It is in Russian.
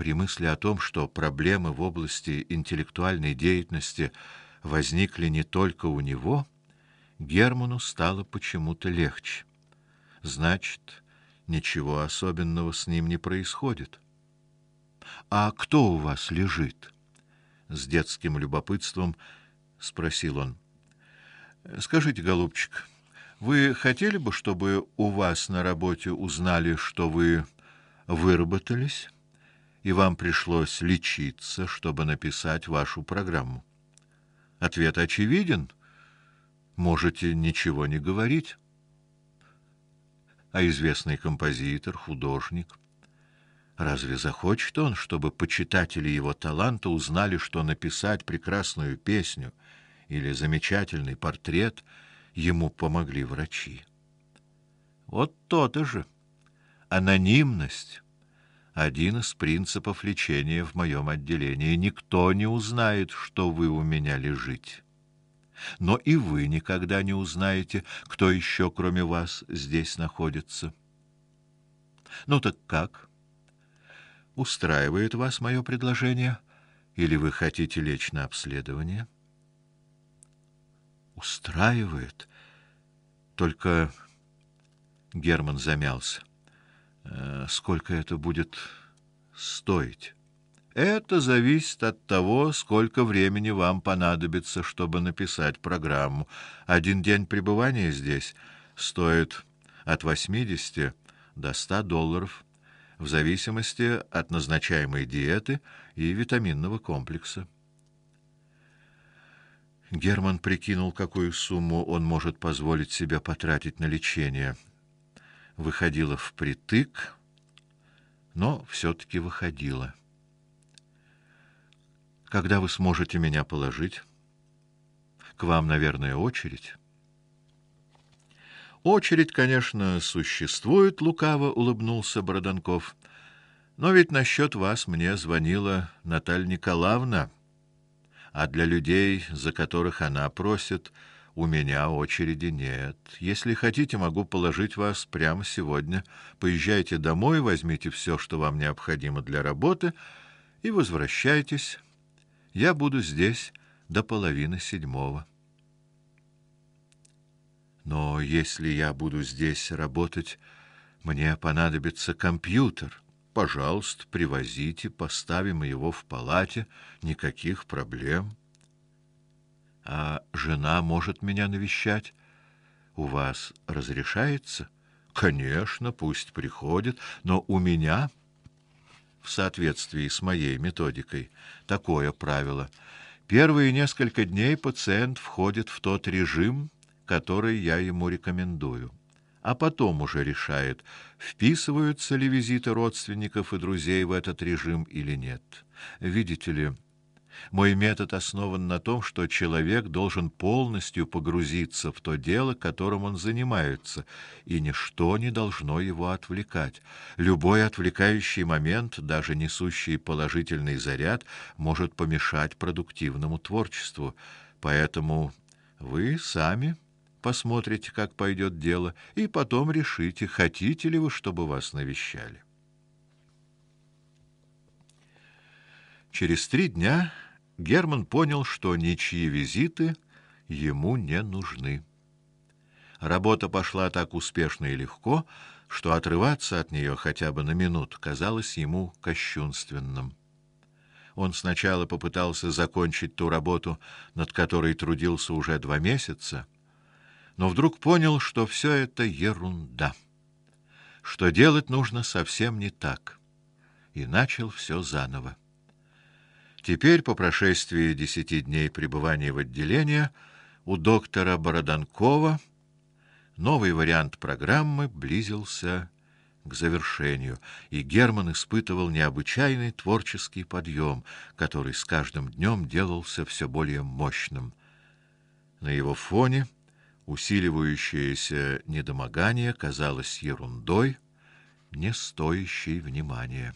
При мысли о том, что проблемы в области интеллектуальной деятельности возникли не только у него, Герману стало почему-то легче. Значит, ничего особенного с ним не происходит. А кто у вас лежит? с детским любопытством спросил он. Скажите, голубчик, вы хотели бы, чтобы у вас на работе узнали, что вы выработались, и вам пришлось лечиться, чтобы написать вашу программу? Ответ очевиден. Можете ничего не говорить. А известный композитор, художник, разве захочет он, чтобы почитатели его таланта узнали, что написать прекрасную песню или замечательный портрет ему помогли врачи? Вот то-то же. Анонимность один из принципов лечения в моем отделении. Никто не узнает, что вы у меня лежите но и вы никогда не узнаете, кто еще, кроме вас, здесь находится. Ну так как? Устраивает вас мое предложение или вы хотите лечь на обследование? Устраивает. Только Герман замялся. Э, сколько это будет стоить? Это зависит от того, сколько времени вам понадобится, чтобы написать программу. Один день пребывания здесь стоит от 80 до 100 долларов, в зависимости от назначаемой диеты и витаминного комплекса. Герман прикинул, какую сумму он может позволить себе потратить на лечение. Выходило впритык, но все таки выходило. Когда вы сможете меня положить? К вам, наверное, очередь. Очередь, конечно, существует, лукаво улыбнулся Бороданков. Но ведь насчет вас мне звонила Наталья Николаевна, а для людей, за которых она просит, у меня очереди нет. Если хотите, могу положить вас прямо сегодня. Поезжайте домой, возьмите все, что вам необходимо для работы, и возвращайтесь. Я буду здесь до половины седьмого. Но если я буду здесь работать, мне понадобится компьютер. Пожалуйста, привозите, поставим его в палате, никаких проблем. А жена может меня навещать? У вас разрешается? Конечно, пусть приходит, но у меня в соответствии с моей методикой такое правило: первые несколько дней пациент входит в тот режим, который я ему рекомендую, а потом уже решает, вписываются ли визиты родственников и друзей в этот режим или нет. Видите ли, мой метод основан на том, что человек должен полностью погрузиться в то дело, которым он занимается, и ничто не должно его отвлекать. Любой отвлекающий момент, даже несущий положительный заряд, может помешать продуктивному творчеству. Поэтому вы сами посмотрите, как пойдет дело, и потом решите, хотите ли вы, чтобы вас навещали. Через три дня Герман понял, что ничьи визиты ему не нужны. Работа пошла так успешно и легко, что отрываться от нее хотя бы на минуту казалось ему кощунственным. Он сначала попытался закончить ту работу, над которой трудился уже два месяца, но вдруг понял, что все это ерунда, что делать нужно совсем не так, и начал все заново. Теперь, по прошествии десяти дней пребывания в отделении, у доктора Бороданкова новый вариант программы близился к завершению, и Герман испытывал необычайный творческий подъем, который с каждым днем делался все более мощным. На его фоне усиливающееся недомогание казалось ерундой, не стоящей внимания.